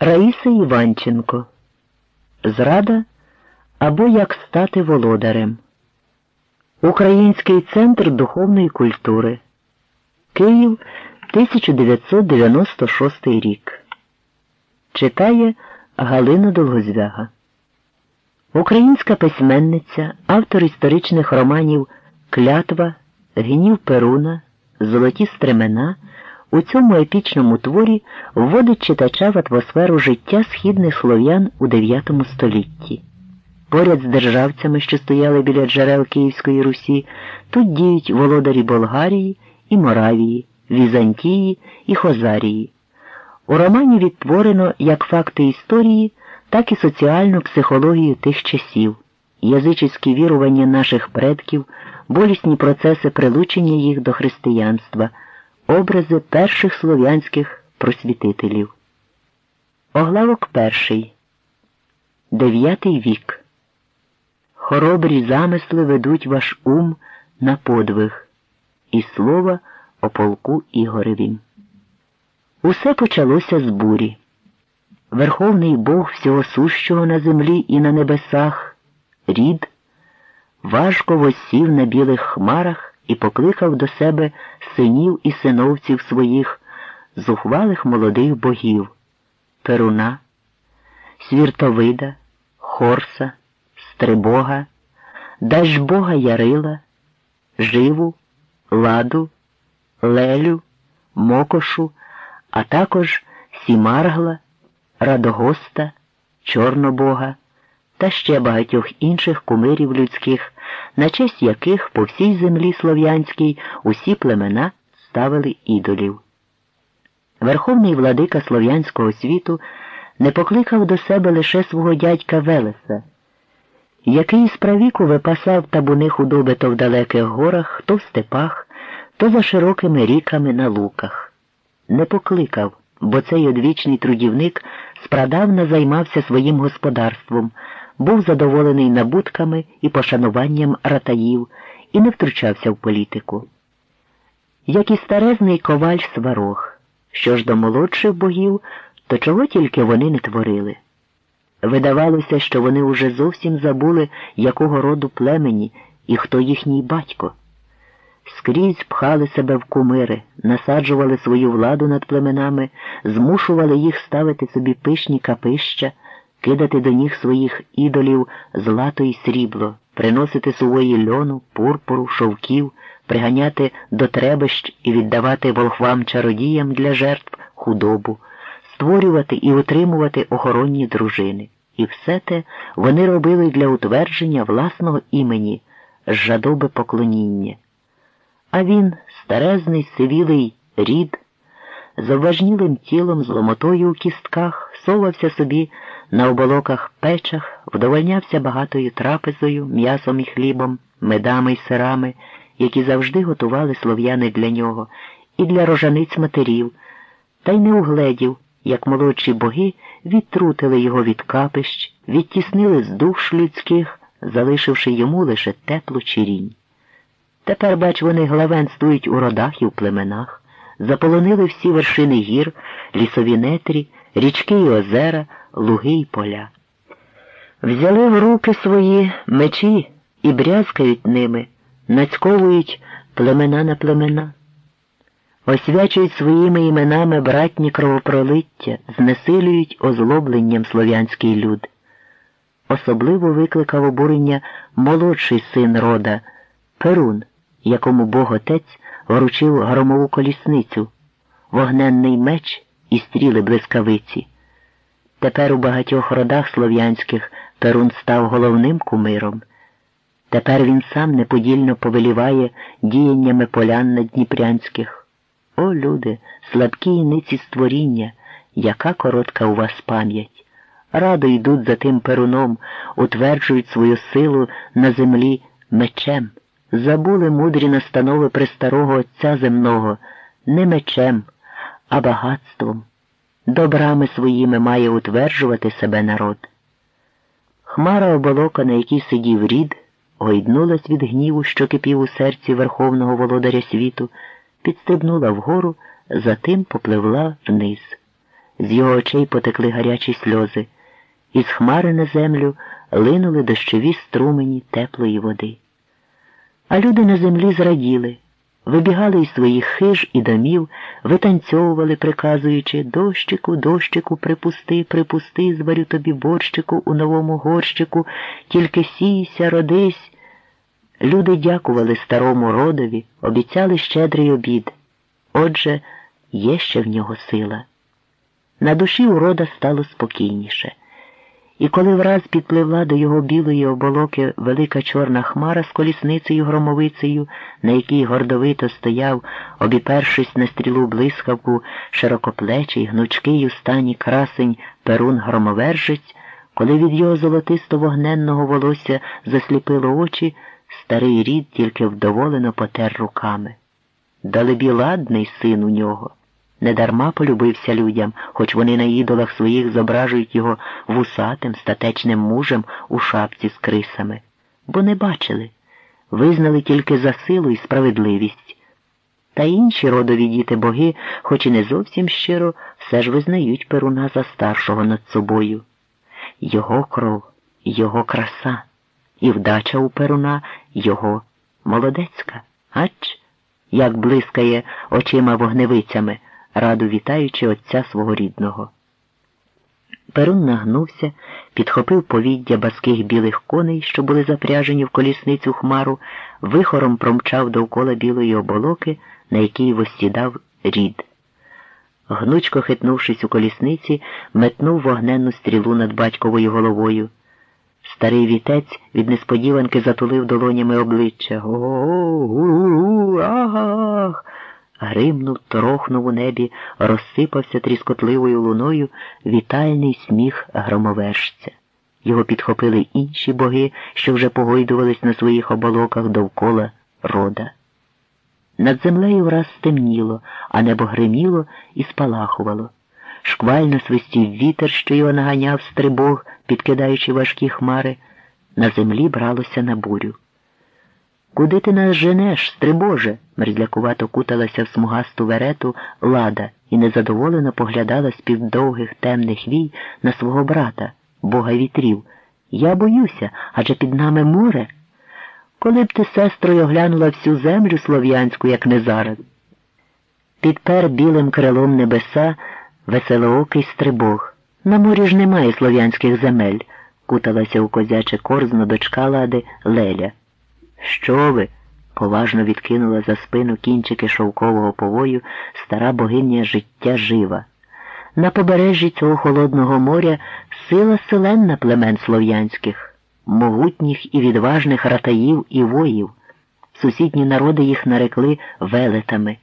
Раїса Іванченко Зрада або Як стати володарем. Український центр духовної культури. Київ 1996 рік. Читає Галина Долгозвяга. Українська письменниця, автор історичних романів Клятва, Гнів Перуна, Золоті стремена у цьому епічному творі вводить читача в атмосферу життя східних слов'ян у IX столітті. Поряд з державцями, що стояли біля джерел Київської Русі, тут діють володарі Болгарії і Моравії, Візантії і Хозарії. У романі відтворено як факти історії, так і соціальну психологію тих часів, язичівські вірування наших предків, болісні процеси прилучення їх до християнства образи перших слов'янських просвітителів. Оглавок перший. Дев'ятий вік. Хоробрі замисли ведуть ваш ум на подвиг. І слова о полку Ігоревім. Усе почалося з бурі. Верховний Бог всього сущого на землі і на небесах, рід, важко восів на білих хмарах і покликав до себе синів і синовців своїх, зухвалих молодих богів Перуна, Свіртовида, Хорса, Стрибога, Дажбога Ярила, Живу, Ладу, Лелю, Мокошу, а також Сімаргла, Радогоста, Чорнобога та ще багатьох інших кумирів людських, на честь яких по всій землі слов'янській усі племена ставили ідолів. Верховний владика слов'янського світу не покликав до себе лише свого дядька Велеса, який справіку випасав табуни худоби то в далеких горах, то в степах, то за широкими ріками на луках. Не покликав, бо цей одвічний трудівник спрадавна займався своїм господарством був задоволений набутками і пошануванням ратаїв і не втручався в політику. Як і старезний коваль сварог, що ж до молодших богів, то чого тільки вони не творили. Видавалося, що вони уже зовсім забули, якого роду племені і хто їхній батько. Скрізь пхали себе в кумири, насаджували свою владу над племенами, змушували їх ставити собі пишні капища кидати до ніг своїх ідолів злато й срібло, приносити сувої льону, пурпуру, шовків, приганяти до требищ і віддавати волхвам чародіям для жертв худобу, створювати і утримувати охоронні дружини. І все те вони робили для утвердження власного імені, жадоби поклоніння. А він, старезний, сивілий рід, з обважнілим тілом, з ломотою у кістках, совався собі на оболоках печах вдовольнявся багатою трапезою, м'ясом і хлібом, медами й сирами, які завжди готували слов'яни для нього, і для рожаниць матерів, та й не угледів, як молодші боги відтрутили його від капищ, відтіснили з душ людських, залишивши йому лише теплу чирінь. Тепер, бач, вони главенствують у родах і в племенах, заполонили всі вершини гір, лісові нетрі, річки й озера луги й поля. Взяли в руки свої мечі і брязкають ними, нацьковують племена на племена, освячують своїми іменами братні кровопролиття, знесилюють озлобленням слов'янський люд. Особливо викликав обурення молодший син рода Перун, якому Бог Отець вручив громову колісницю, вогненний меч і стріли блискавиці. Тепер у багатьох родах слов'янських Перун став головним кумиром. Тепер він сам неподільно повеліває діяннями полян надніпрянських. О, люди, слабкі іниці створіння, яка коротка у вас пам'ять. Радо йдуть за тим перуном, утверджують свою силу на землі мечем. Забули мудрі настанови престарого Отця земного не мечем, а багатством добрами своїми має утверджувати себе народ. Хмара оболока, на якій сидів рід, гойднулась від гніву, що кипів у серці Верховного Володаря світу, підстрибнула вгору, затим попливла вниз. з його очей потекли гарячі сльози, із хмари на землю линули дощові струмені теплої води. А люди на землі зраділи, вибігали із своїх хиж і домів, витанцьовували, приказуючи дощику, дощику, припусти, припусти, зварю тобі борщику у новому горщику, тільки сійся, родись. Люди дякували старому родові, обіцяли щедрий обід. Отже, є ще в нього сила. На душі у рода стало спокійніше. І коли враз підпливла до його білої оболоки велика чорна хмара з колісницею громовицею, на якій гордовито стояв, обіпершись на стрілу блискавку, широкоплечий, гнучкий у стані красень перун громовержець, коли від його золотисто вогненного волосся засліпило очі, старий рід тільки вдоволено потер руками. Далебі ладний син у нього. Недарма полюбився людям, хоч вони на ідолах своїх зображують його вусатим, статечним мужем у шапці з крисами, бо не бачили, визнали тільки за силу і справедливість. Та інші родові діти боги, хоч і не зовсім щиро, все ж визнають Перуна за старшого над собою. Його кров, його краса, і вдача у Перуна його молодецька, ач, як блискає очима вогневицями раду вітаючи отця свого рідного. Перун нагнувся, підхопив повіддя баских білих коней, що були запряжені в колісницю хмару, вихором промчав довкола білої оболоки, на якій восідав рід. Гнучко хитнувшись у колісниці, метнув вогненну стрілу над батьковою головою. Старий вітець від несподіванки затулив долонями обличчя. Го-го-го, ах! Гримнув, торохнув у небі, розсипався тріскотливою луною вітальний сміх громовержця. Його підхопили інші боги, що вже погойдувались на своїх оболоках довкола рода. Над землею враз стемніло, а небо гриміло і спалахувало. Шквально свистів вітер, що його наганяв стрибог, підкидаючи важкі хмари, на землі бралося на бурю. Куди ти нас женеш, стрибоже? мерзлякувато куталася в смугасту верету лада і незадоволено поглядала з півдовгих темних вій на свого брата, бога вітрів. Я боюся, адже під нами море. Коли б ти, сестрою, оглянула всю землю слов'янську, як не зараз. Підпер білим крилом небеса веселоокий стрибог. На морі ж немає слов'янських земель, куталася у козяче корзно дочка лади Леля. Що ви? поважно відкинула за спину кінчики шовкового повою стара богиня життя жива. На побережжі цього холодного моря сила селенна племен слов'янських, могутніх і відважних ратаїв і воїв. Сусідні народи їх нарекли велетами.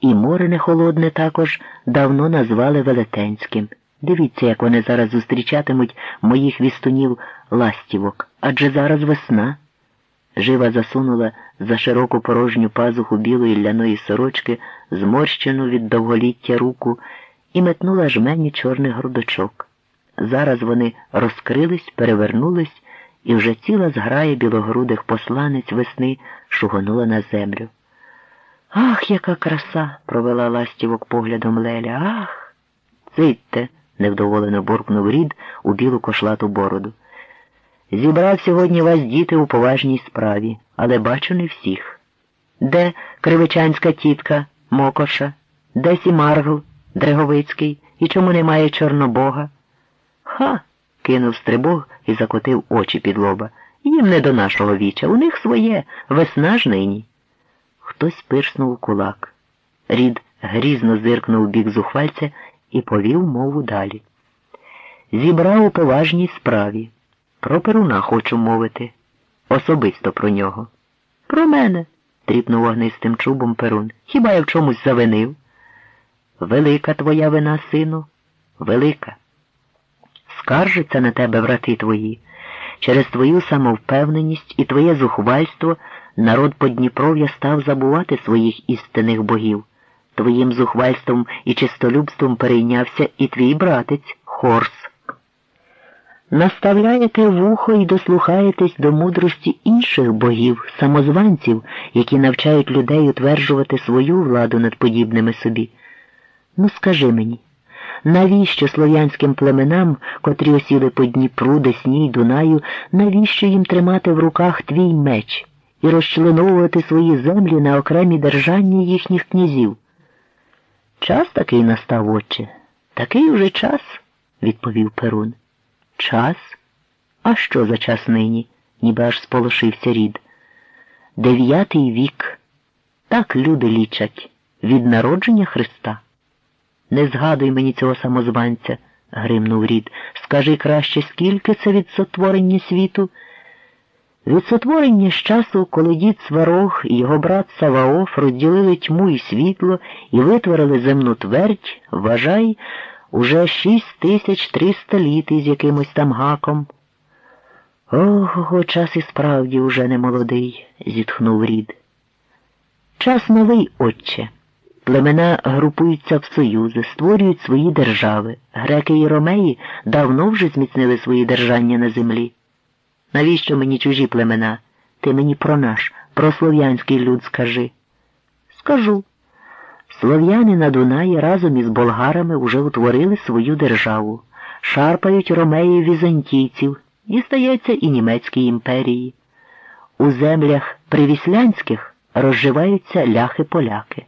І море не холодне також давно назвали Велетенським. Дивіться, як вони зараз зустрічатимуть моїх вістунів ластівок, адже зараз весна. Жива засунула за широку порожню пазуху білої ляної сорочки, зморщену від довголіття руку, і метнула жмені чорних грудочок. Зараз вони розкрились, перевернулись, і вже ціла зграя білогрудих посланець весни шугонула на землю. Ах, яка краса! провела ластівок поглядом Леля. Ах. Цидьте, невдоволено буркнув рід у білу кошлату бороду. Зібрав сьогодні вас діти у поважній справі, але бачу не всіх. Де кривичанська тітка, Мокоша, де Сімаргл, Дреговицький і чому немає Чорнобога? Ха. кинув стрибог і закотив очі під лоба. Їм не до нашого віча. У них своє, весна ж нині. Хтось пирснув кулак. Рід грізно зиркнув бік зухвальця і повів мову далі. Зібрав у поважній справі. Про Перуна хочу мовити. Особисто про нього. Про мене, тріпнув вогнистим чубом Перун. Хіба я в чомусь завинив? Велика твоя вина, сину, велика. Скаржиться на тебе, брати твої. Через твою самовпевненість і твоє зухвальство народ Подніпров'я став забувати своїх істинних богів. Твоїм зухвальством і чистолюбством перейнявся і твій братець Хорс. Наставляєте вухо і дослухаєтесь до мудрості інших богів, самозванців, які навчають людей утверджувати свою владу над подібними собі. Ну, скажи мені, Навіщо слов'янським племенам, котрі осіли по Дніпру, Десні й Дунаю, навіщо їм тримати в руках твій меч і розчленовувати свої землі на окремі держання їхніх князів? Час такий настав, отче. Такий уже час, відповів Перун. Час? А що за час нині? ніби аж сполошився рід. Дев'ятий вік. Так люди лічать від народження Христа. Не згадуй мені цього самозванця, гримнув рід. Скажи краще, скільки це від сотворення світу? Від сотворення з часу, коли дід Сварог і його брат Саваоф розділили тьму і світло і витворили земну твердь, вважай, уже шість тисяч триста літ із якимось там гаком. Ого, час і справді уже не молодий, зітхнув рід. Час новий, отче. Племена групуються в союзи, створюють свої держави. Греки і ромеї давно вже зміцнили свої держання на землі. Навіщо мені чужі племена? Ти мені про наш, про слов'янський люд скажи. Скажу. Слов'яни на Дунаї разом із болгарами вже утворили свою державу, шарпають ромеї візантійців, і стається і німецькій імперії. У землях привіслянських розживаються ляхи-поляки.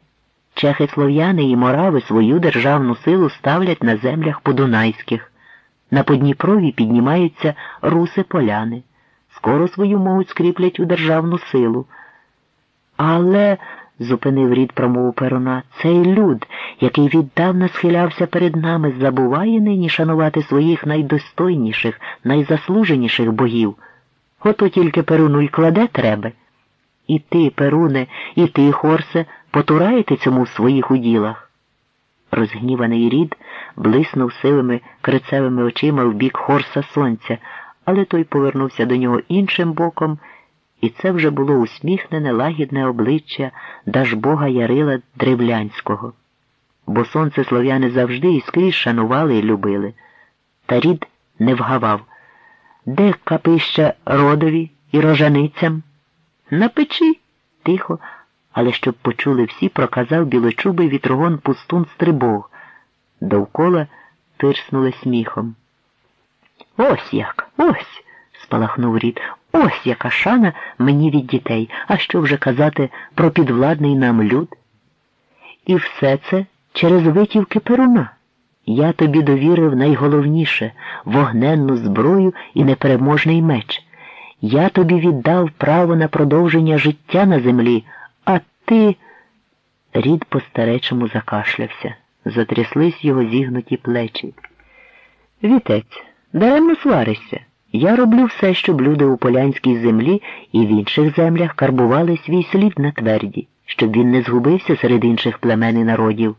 Чехи слов'яни і морави свою державну силу ставлять на землях подунайських. На Подніпрові піднімаються руси-поляни. Скоро свою можуть скріплять у державну силу. Але, зупинив рід промову Перуна, цей люд, який віддавна схилявся перед нами, забуває нині шанувати своїх найдостойніших, найзаслуженіших богів. Ото тільки Перуну й кладе треба. І ти, Перуне, і ти, Хорсе, потураєте цьому в своїх уділах. Розгніваний рід блиснув сивими крицевими очима в бік Хорса сонця, але той повернувся до нього іншим боком, і це вже було усміхнене лагідне обличчя Дажбога Ярила Древлянського. Бо сонце слов'яни завжди і скрізь шанували і любили. Та рід не вгавав. Де капища родові і рожаницям? На печі, тихо, але щоб почули всі, проказав білочубий вітрогон пустун стрибог. Довкола пирснули сміхом. Ось як, ось, спалахнув рід. Ось яка шана мені від дітей, а що вже казати про підвладний нам люд? І все це через витівки перуна. Я тобі довірив найголовніше вогненну зброю і непереможний меч. Я тобі віддав право на продовження життя на землі, а ти. Рід по старечому закашлявся. Затряслись його зігнуті плечі. Вітець, даремно сваришся. Я роблю все, щоб люди у полянській землі і в інших землях карбували свій слід на тверді, щоб він не згубився серед інших племен і народів.